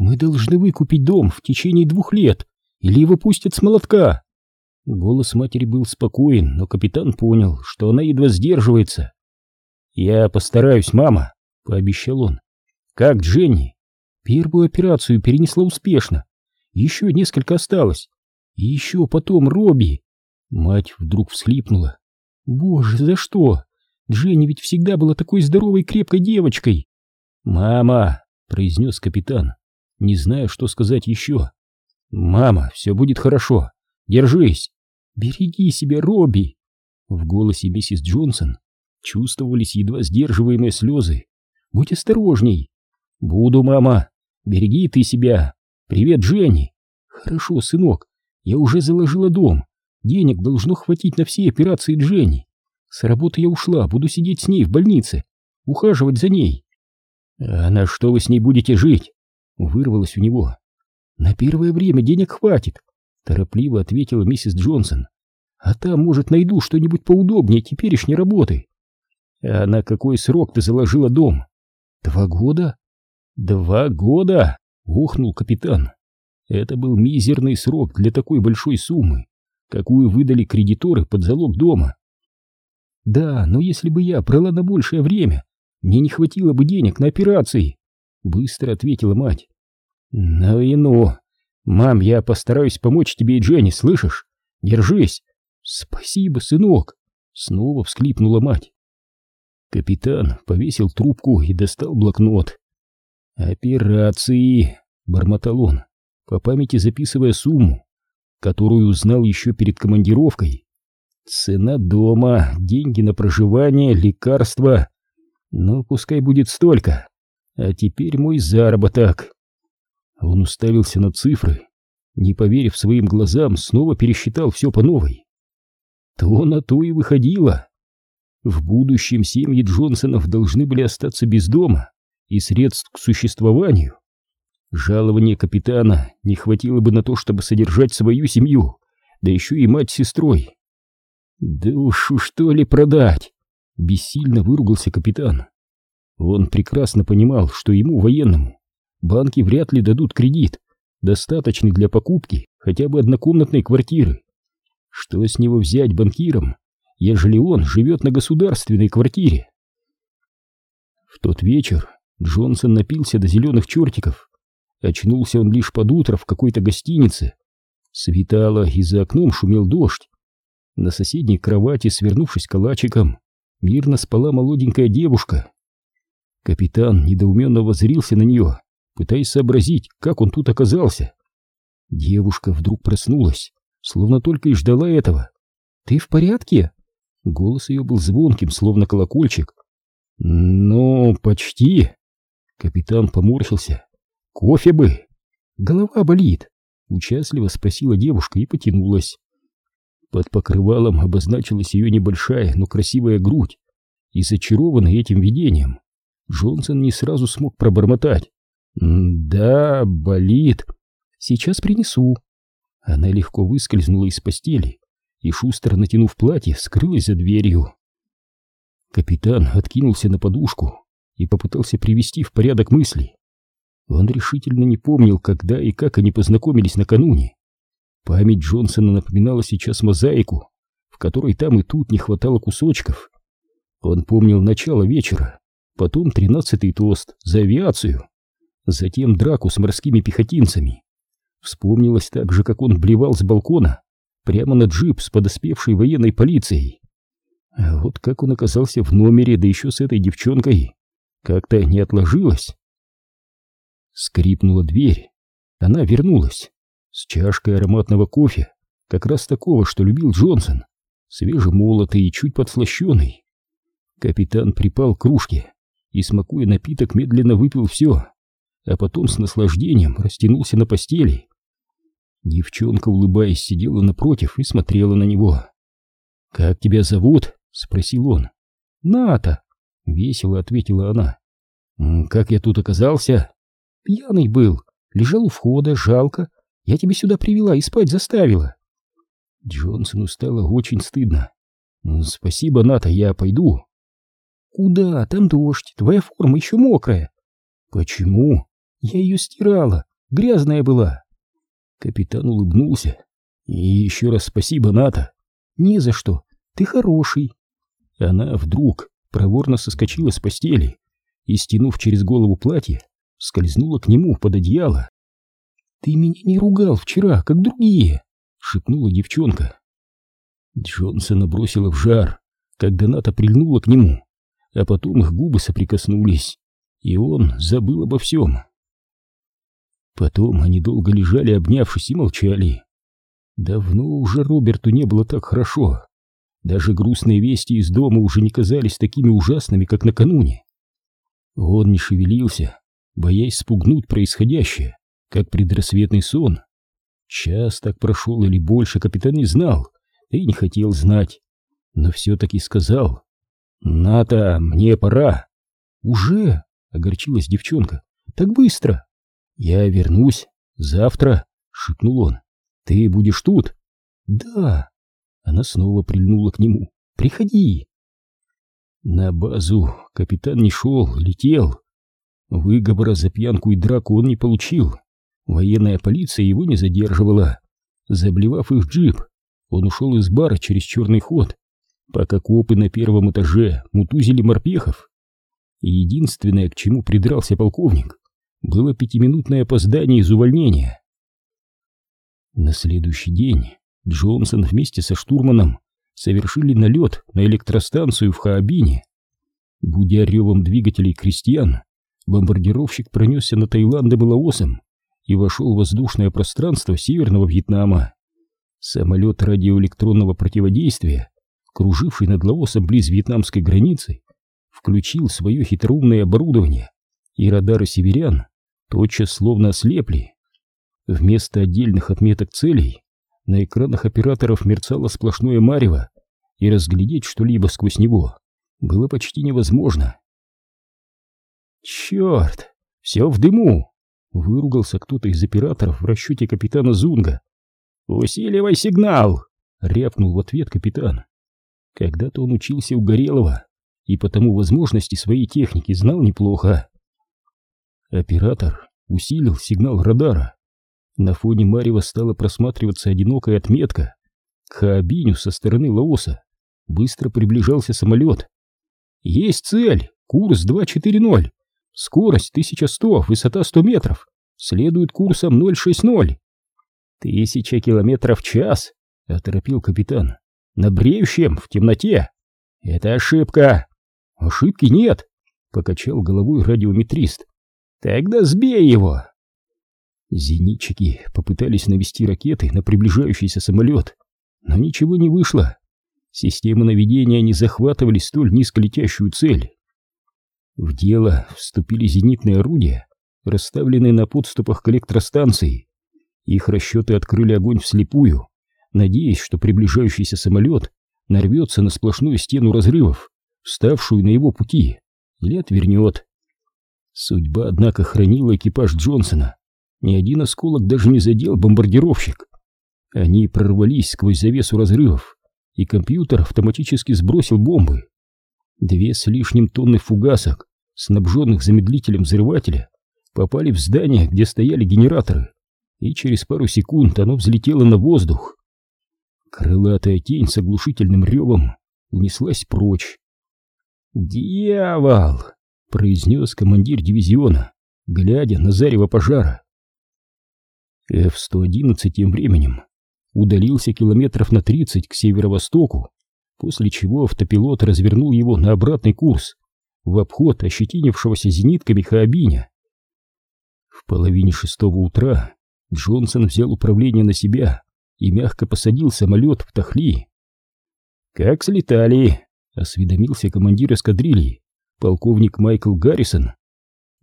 Мы должны выкупить дом в течение двух лет, или его пустят с молотка. Голос матери был спокоен, но капитан понял, что она едва сдерживается. «Я постараюсь, мама», — пообещал он. «Как Дженни?» «Первую операцию перенесла успешно. Еще несколько осталось. И еще потом Робби». Мать вдруг всхлипнула. «Боже, за что? Дженни ведь всегда была такой здоровой крепкой девочкой!» «Мама!» — произнес капитан, не зная, что сказать еще. «Мама, все будет хорошо. Держись!» «Береги себя, Робби!» В голосе миссис Джонсон чувствовались едва сдерживаемые слезы. «Будь осторожней!» «Буду, мама! Береги ты себя! Привет, Дженни!» «Хорошо, сынок, я уже заложила дом. Денег должно хватить на все операции Дженни. С работы я ушла, буду сидеть с ней в больнице, ухаживать за ней». «А на что вы с ней будете жить?» Вырвалось у него. «На первое время денег хватит», — торопливо ответила миссис Джонсон. «А там, может, найду что-нибудь поудобнее теперешней работы». «А на какой срок ты заложила дом?» «Два года?» «Два года?» — ухнул капитан. Это был мизерный срок для такой большой суммы, какую выдали кредиторы под залог дома. «Да, но если бы я брала на большее время, мне не хватило бы денег на операции», — быстро ответила мать. «Ну и ну! Мам, я постараюсь помочь тебе и Дженни, слышишь? Держись!» «Спасибо, сынок!» — снова всклипнула мать. Капитан повесил трубку и достал блокнот. «Операции!» — бормотал он, по памяти записывая сумму, которую узнал еще перед командировкой. «Цена дома, деньги на проживание, лекарства. Ну, пускай будет столько. А теперь мой заработок». Он уставился на цифры, не поверив своим глазам, снова пересчитал все по новой. То на то и выходило. В будущем семьи Джонсонов должны были остаться без дома и средств к существованию. Жалование капитана не хватило бы на то, чтобы содержать свою семью, да еще и мать с сестрой. «Душу, что ли, продать?» — бессильно выругался капитан. Он прекрасно понимал, что ему, военному, банки вряд ли дадут кредит, достаточный для покупки хотя бы однокомнатной квартиры. Что с него взять банкиром, ежели он живет на государственной квартире? В тот вечер Джонсон напился до зеленых чертиков. Очнулся он лишь под утро в какой-то гостинице. Светало, и за окном шумел дождь. На соседней кровати, свернувшись калачиком, мирно спала молоденькая девушка. Капитан недоуменно воззрился на нее пытаясь сообразить, как он тут оказался. Девушка вдруг проснулась, словно только и ждала этого. «Ты в порядке?» Голос ее был звонким, словно колокольчик. «Ну, почти». Капитан поморщился. «Кофе бы!» «Голова болит», — участливо спросила девушка и потянулась. Под покрывалом обозначилась ее небольшая, но красивая грудь, и зачарованный этим видением, Джонсон не сразу смог пробормотать. «Да, болит. Сейчас принесу». Она легко выскользнула из постели и, шустро натянув платье, скрылась за дверью. Капитан откинулся на подушку и попытался привести в порядок мысли. Он решительно не помнил, когда и как они познакомились накануне. Память Джонсона напоминала сейчас мозаику, в которой там и тут не хватало кусочков. Он помнил начало вечера, потом тринадцатый тост за авиацию, затем драку с морскими пехотинцами. Вспомнилось также, как он блевал с балкона прямо на джип с подоспевшей военной полицией. А вот как он оказался в номере, да еще с этой девчонкой, как-то не отложилось. Скрипнула дверь. Она вернулась с чашкой ароматного кофе, как раз такого, что любил Джонсон, свежемолотый и чуть подслащенный. Капитан припал к кружке и, смакуя напиток, медленно выпил все а потом с наслаждением растянулся на постели. Девчонка, улыбаясь, сидела напротив и смотрела на него. «Как тебя зовут?» — спросил он. «Ната», — весело ответила она. «Как я тут оказался?» «Пьяный был, лежал у входа, жалко. Я тебя сюда привела и спать заставила». Джонсону стало очень стыдно. «Спасибо, Ната, я пойду». «Куда? Там дождь, твоя форма еще мокрая». «Почему?» Я ее стирала. грязная была. Капитан улыбнулся. И еще раз спасибо, Ната. Не за что, ты хороший. Она вдруг проворно соскочила с постели и, стянув через голову платье, скользнула к нему под одеяло. «Ты меня не ругал вчера, как другие!» — шепнула девчонка. Джонсона бросила в жар, когда Ната прильнула к нему, а потом их губы соприкоснулись, и он забыл обо всем. Потом они долго лежали, обнявшись, и молчали. Давно уже Роберту не было так хорошо. Даже грустные вести из дома уже не казались такими ужасными, как накануне. Он не шевелился, боясь спугнуть происходящее, как предрассветный сон. Час так прошел или больше, капитан не знал, и не хотел знать, но все-таки сказал. «Ната, мне пора». «Уже?» — огорчилась девчонка. «Так быстро!» «Я вернусь завтра», — шепнул он. «Ты будешь тут?» «Да». Она снова прильнула к нему. «Приходи». На базу капитан не шел, летел. Выговора за пьянку и драку он не получил. Военная полиция его не задерживала. Заблевав их джип, он ушел из бара через черный ход, пока копы на первом этаже мутузили морпехов. Единственное, к чему придрался полковник, было пятиминутное опоздание из увольнения. На следующий день Джонсон вместе со штурманом совершили налет на электростанцию в Хаабине. Будя ревом двигателей крестьян, бомбардировщик пронесся на Таиландом и Лаосом и вошел в воздушное пространство Северного Вьетнама. Самолет радиоэлектронного противодействия, круживший над Лаосом близ вьетнамской границы, включил свое хитроумное оборудование, и радары северян тотчас словно ослепли. Вместо отдельных отметок целей на экранах операторов мерцало сплошное марево, и разглядеть что-либо сквозь него было почти невозможно. «Черт! Все в дыму!» — выругался кто-то из операторов в расчете капитана Зунга. «Усиливай сигнал!» — рявкнул в ответ капитан. Когда-то он учился у Горелого и потому возможности своей техники знал неплохо. Оператор усилил сигнал радара. На фоне Марева стала просматриваться одинокая отметка. К Хаабиню со стороны Лаоса быстро приближался самолет. «Есть цель! Курс 240! Скорость 1100, высота 100 метров! Следует курсом 060!» «Тысяча километров в час!» — оторопил капитан. «На бреющем, в темноте!» «Это ошибка!» «Ошибки нет!» — покачал головой радиометрист. «Тогда сбей его!» Зенитчики попытались навести ракеты на приближающийся самолет, но ничего не вышло. Системы наведения не захватывали столь низколетящую цель. В дело вступили зенитные орудия, расставленные на подступах к электростанции. Их расчеты открыли огонь вслепую, надеясь, что приближающийся самолет нарвется на сплошную стену разрывов, вставшую на его пути, или отвернет. Судьба, однако, хранила экипаж Джонсона. Ни один осколок даже не задел бомбардировщик. Они прорвались сквозь завесу разрывов, и компьютер автоматически сбросил бомбы. Две с лишним тонны фугасок, снабженных замедлителем взрывателя, попали в здание, где стояли генераторы, и через пару секунд оно взлетело на воздух. Крылатая тень с оглушительным ревом унеслась прочь. «Дьявол!» — произнес командир дивизиона, глядя на зарево пожара. F-111 тем временем удалился километров на 30 к северо-востоку, после чего автопилот развернул его на обратный курс в обход ощетинившегося зенитками Хаабиня. В половине шестого утра Джонсон взял управление на себя и мягко посадил самолет в Тахли. «Как слетали?» — осведомился командир эскадрильи, полковник Майкл Гаррисон.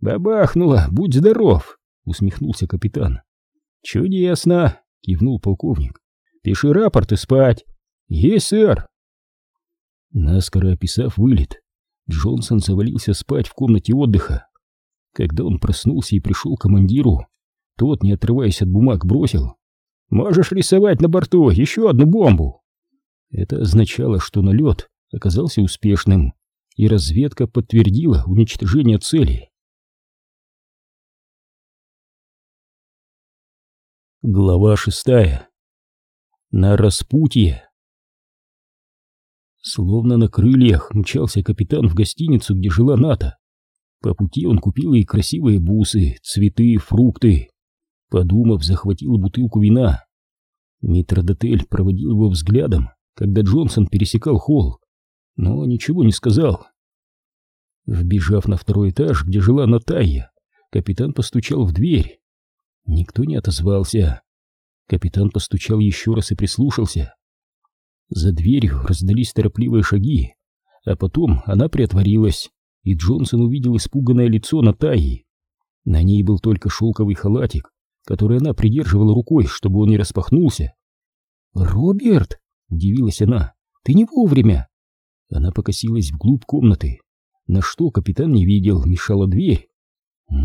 «Бабахнуло, будь здоров!» — усмехнулся капитан. «Чудесно!» — кивнул полковник. «Пиши рапорт и спать!» «Есть, сэр!» Наскоро описав вылет, Джонсон завалился спать в комнате отдыха. Когда он проснулся и пришел к командиру, тот, не отрываясь от бумаг, бросил. «Можешь рисовать на борту еще одну бомбу!» Это означало, что налет оказался успешным, и разведка подтвердила уничтожение цели. Глава шестая. На распутье. Словно на крыльях мчался капитан в гостиницу, где жила Ната. По пути он купил ей красивые бусы, цветы, фрукты. Подумав, захватил бутылку вина. Митродотель проводил его взглядом, когда Джонсон пересекал холл, но ничего не сказал. Вбежав на второй этаж, где жила Наталья, капитан постучал в дверь. Никто не отозвался. Капитан постучал еще раз и прислушался. За дверью раздались торопливые шаги, а потом она приотворилась, и Джонсон увидел испуганное лицо Натаи. На ней был только шелковый халатик, который она придерживала рукой, чтобы он не распахнулся. «Роберт!» — удивилась она. «Ты не вовремя!» Она покосилась вглубь комнаты. На что капитан не видел, мешала дверь.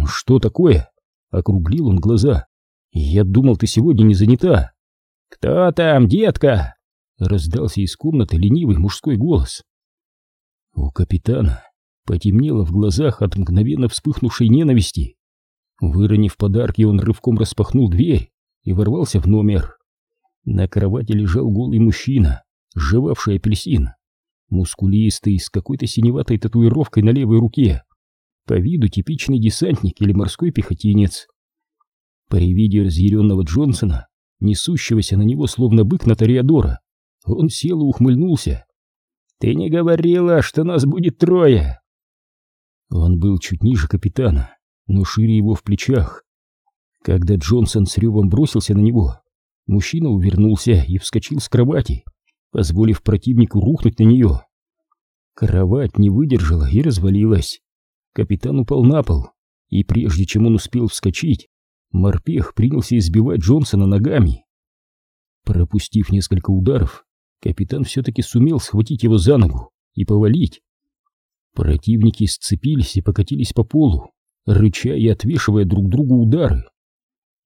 «Что такое?» Округлил он глаза. «Я думал, ты сегодня не занята». «Кто там, детка?» Раздался из комнаты ленивый мужской голос. У капитана потемнело в глазах от мгновенно вспыхнувшей ненависти. Выронив подарки, он рывком распахнул дверь и ворвался в номер. На кровати лежал голый мужчина, сживавший апельсин, мускулистый, с какой-то синеватой татуировкой на левой руке. По виду типичный десантник или морской пехотинец. При виде разъяренного Джонсона, несущегося на него словно бык на Тореадора, он сел и ухмыльнулся. «Ты не говорила, что нас будет трое!» Он был чуть ниже капитана, но шире его в плечах. Когда Джонсон с ревом бросился на него, мужчина увернулся и вскочил с кровати, позволив противнику рухнуть на нее. Кровать не выдержала и развалилась. Капитан упал на пол, и прежде чем он успел вскочить, морпех принялся избивать Джонсона ногами. Пропустив несколько ударов, капитан все-таки сумел схватить его за ногу и повалить. Противники сцепились и покатились по полу, рыча и отвешивая друг другу удары.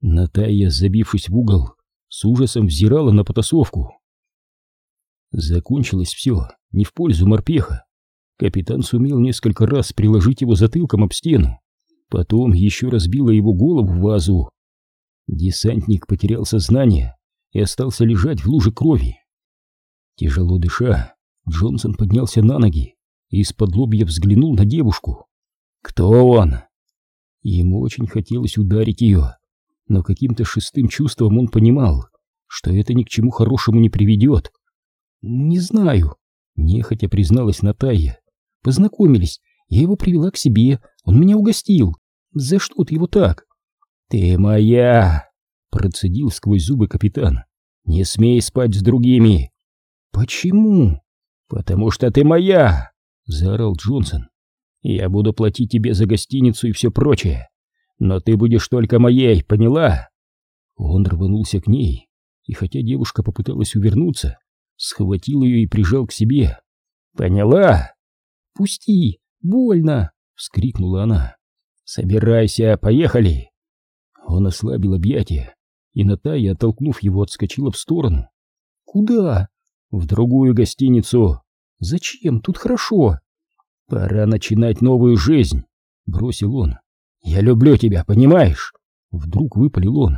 Наталья, забившись в угол, с ужасом взирала на потасовку. Закончилось все не в пользу морпеха. Капитан сумел несколько раз приложить его затылком об стену, потом еще разбило его голову в вазу. Десантник потерял сознание и остался лежать в луже крови. Тяжело дыша, Джонсон поднялся на ноги и из-под лобья взглянул на девушку. «Кто он?» Ему очень хотелось ударить ее, но каким-то шестым чувством он понимал, что это ни к чему хорошему не приведет. «Не знаю», — нехотя призналась Наталья. Познакомились, я его привела к себе, он меня угостил. За что ты его так? Ты моя, процедил сквозь зубы капитан. Не смей спать с другими. Почему? Потому что ты моя, заорал Джонсон. Я буду платить тебе за гостиницу и все прочее, но ты будешь только моей, поняла? Он рванулся к ней, и хотя девушка попыталась увернуться, схватил ее и прижал к себе. Поняла? «Пусти! Больно!» — вскрикнула она. «Собирайся, поехали!» Он ослабил объятия, и Наталья, оттолкнув его, отскочила в сторону. «Куда?» «В другую гостиницу». «Зачем? Тут хорошо». «Пора начинать новую жизнь», — бросил он. «Я люблю тебя, понимаешь?» Вдруг выпалил он.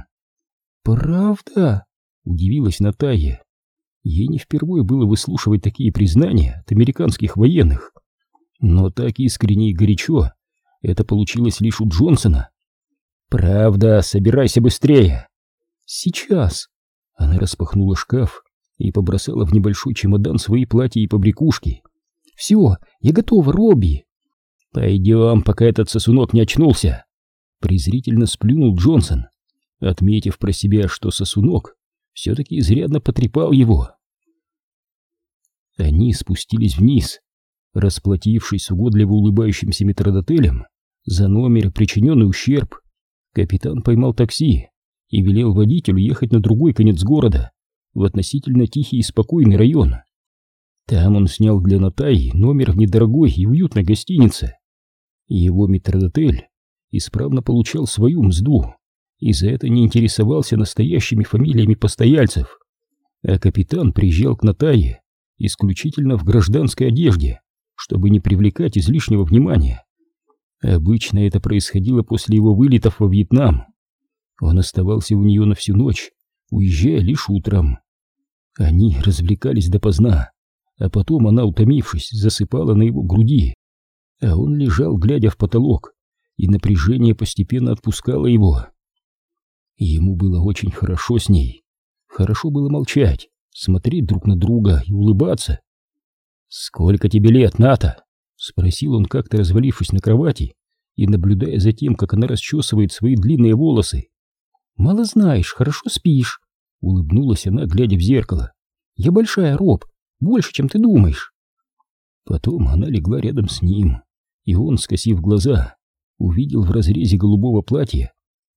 «Правда?» — удивилась Наталья. Ей не впервые было выслушивать такие признания от американских военных. Но так искренне и горячо это получилось лишь у Джонсона. «Правда, собирайся быстрее!» «Сейчас!» Она распахнула шкаф и побросала в небольшой чемодан свои платья и побрякушки. «Все, я готова, Робби!» «Пойдем, пока этот сосунок не очнулся!» Презрительно сплюнул Джонсон, отметив про себя, что сосунок все-таки изрядно потрепал его. Они спустились вниз, Расплатившись угодливо улыбающимся метродотелем за номер причиненный ущерб, капитан поймал такси и велел водителю ехать на другой конец города, в относительно тихий и спокойный район. Там он снял для Натаи номер в недорогой и уютной гостинице. Его метродотель исправно получал свою мзду и за это не интересовался настоящими фамилиями постояльцев, а капитан приезжал к Натае исключительно в гражданской одежде, чтобы не привлекать излишнего внимания. Обычно это происходило после его вылетов во Вьетнам. Он оставался у нее на всю ночь, уезжая лишь утром. Они развлекались допоздна, а потом она, утомившись, засыпала на его груди, а он лежал, глядя в потолок, и напряжение постепенно отпускало его. Ему было очень хорошо с ней. Хорошо было молчать, смотреть друг на друга и улыбаться. «Сколько тебе лет, Ната?» — спросил он как-то, развалившись на кровати и наблюдая за тем, как она расчесывает свои длинные волосы. «Мало знаешь, хорошо спишь», — улыбнулась она, глядя в зеркало. «Я большая, Роб, больше, чем ты думаешь». Потом она легла рядом с ним, и он, скосив глаза, увидел в разрезе голубого платья,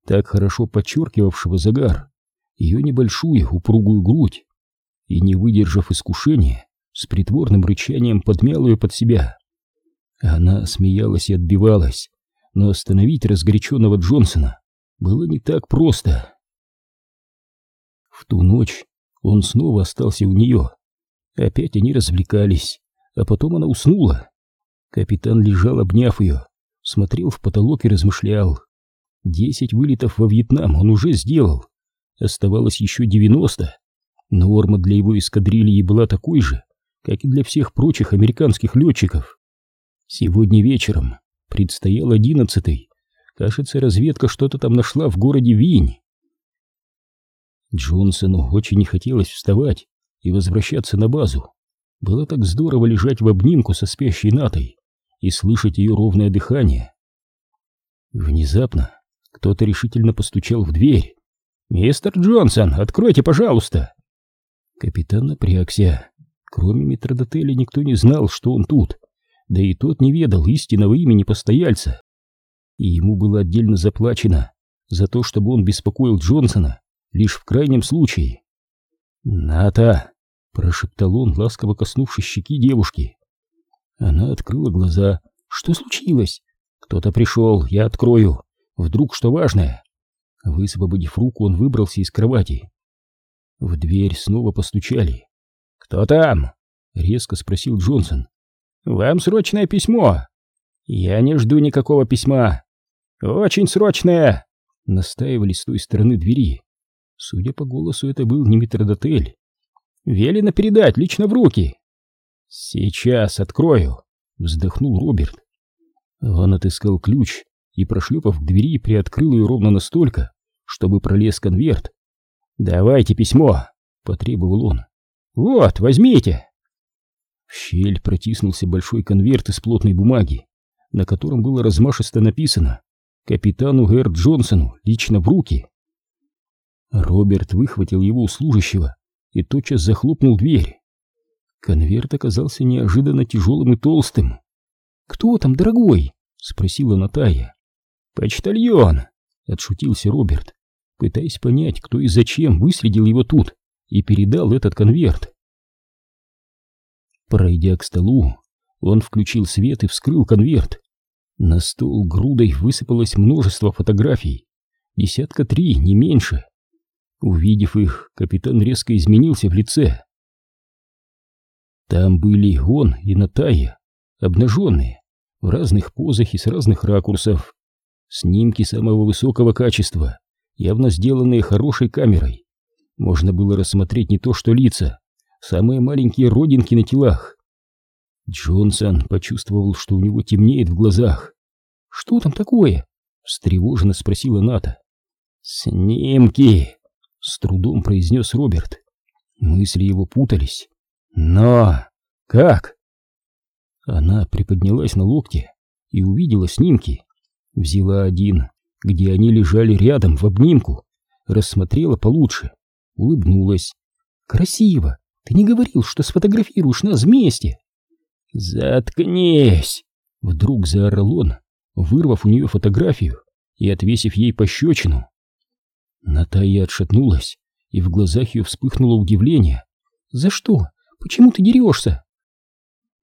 так хорошо подчеркивавшего загар, ее небольшую упругую грудь, и, не выдержав искушения, с притворным рычанием подмял ее под себя. Она смеялась и отбивалась, но остановить разгоряченного Джонсона было не так просто. В ту ночь он снова остался у нее. Опять они развлекались, а потом она уснула. Капитан лежал, обняв ее, смотрел в потолок и размышлял. Десять вылетов во Вьетнам он уже сделал. Оставалось еще девяносто. Норма для его эскадрильи была такой же, как и для всех прочих американских летчиков. Сегодня вечером предстоял одиннадцатый. Кажется, разведка что-то там нашла в городе Винь. Джонсону очень не хотелось вставать и возвращаться на базу. Было так здорово лежать в обнимку со спящей Натой и слышать ее ровное дыхание. Внезапно кто-то решительно постучал в дверь. «Мистер Джонсон, откройте, пожалуйста!» Капитан напрягся. Кроме метродотеля никто не знал, что он тут, да и тот не ведал истинного имени постояльца. И ему было отдельно заплачено за то, чтобы он беспокоил Джонсона лишь в крайнем случае. «Ната!» — прошептал он, ласково коснувшись щеки девушки. Она открыла глаза. «Что случилось?» «Кто-то пришел, я открою. Вдруг что важное?» Высвободив руку, он выбрался из кровати. В дверь снова постучали. «Кто там?» — резко спросил Джонсон. «Вам срочное письмо!» «Я не жду никакого письма!» «Очень срочное!» — настаивали с той стороны двери. Судя по голосу, это был не метродотель. «Велено передать лично в руки!» «Сейчас открою!» — вздохнул Роберт. Он отыскал ключ и, прошлепав к двери, приоткрыл ее ровно настолько, чтобы пролез конверт. «Давайте письмо!» — потребовал он. «Вот, возьмите!» В щель протиснулся большой конверт из плотной бумаги, на котором было размашисто написано «Капитану Гэр Джонсону лично в руки». Роберт выхватил его у служащего и тотчас захлопнул дверь. Конверт оказался неожиданно тяжелым и толстым. «Кто там, дорогой?» — спросила Натая. «Почтальон!» — отшутился Роберт, пытаясь понять, кто и зачем выследил его тут и передал этот конверт. Пройдя к столу, он включил свет и вскрыл конверт. На стол грудой высыпалось множество фотографий, десятка три, не меньше. Увидев их, капитан резко изменился в лице. Там были он и Натая, обнаженные, в разных позах и с разных ракурсов. Снимки самого высокого качества, явно сделанные хорошей камерой. Можно было рассмотреть не то что лица, самые маленькие родинки на телах. Джонсон почувствовал, что у него темнеет в глазах. «Что там такое?» — встревоженно спросила Ната. «Снимки!» — с трудом произнес Роберт. Мысли его путались. Но как? Она приподнялась на локте и увидела снимки. Взяла один, где они лежали рядом в обнимку, рассмотрела получше, улыбнулась. «Красиво! Ты не говорил, что сфотографируешь нас вместе?» «Заткнись!» — вдруг заорал он, вырвав у нее фотографию и отвесив ей пощечину. Наталья отшатнулась, и в глазах ее вспыхнуло удивление. «За что? Почему ты дерешься?»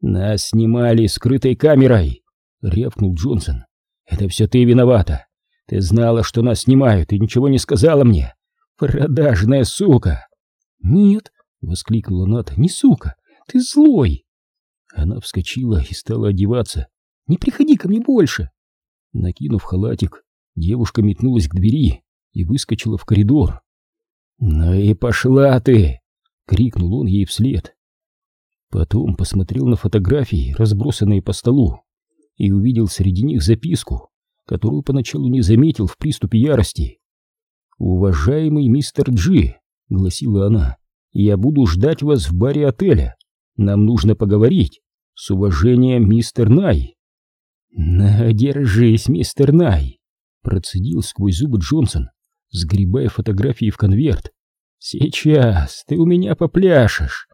«Нас снимали скрытой камерой!» — рявкнул Джонсон. «Это все ты виновата! Ты знала, что нас снимают, и ничего не сказала мне! Продажная сука!» «Нет!» — воскликнула Ната. «Не сука! Ты злой!» Она вскочила и стала одеваться. «Не приходи ко мне больше!» Накинув халатик, девушка метнулась к двери и выскочила в коридор. «Ну и пошла ты!» — крикнул он ей вслед. Потом посмотрел на фотографии, разбросанные по столу, и увидел среди них записку, которую поначалу не заметил в приступе ярости. «Уважаемый мистер Джи», — гласила она, — «я буду ждать вас в баре отеля. Нам нужно поговорить. С уважением, мистер Най». «На, держись, мистер Най», — процедил сквозь зубы Джонсон, сгребая фотографии в конверт. «Сейчас ты у меня попляшешь».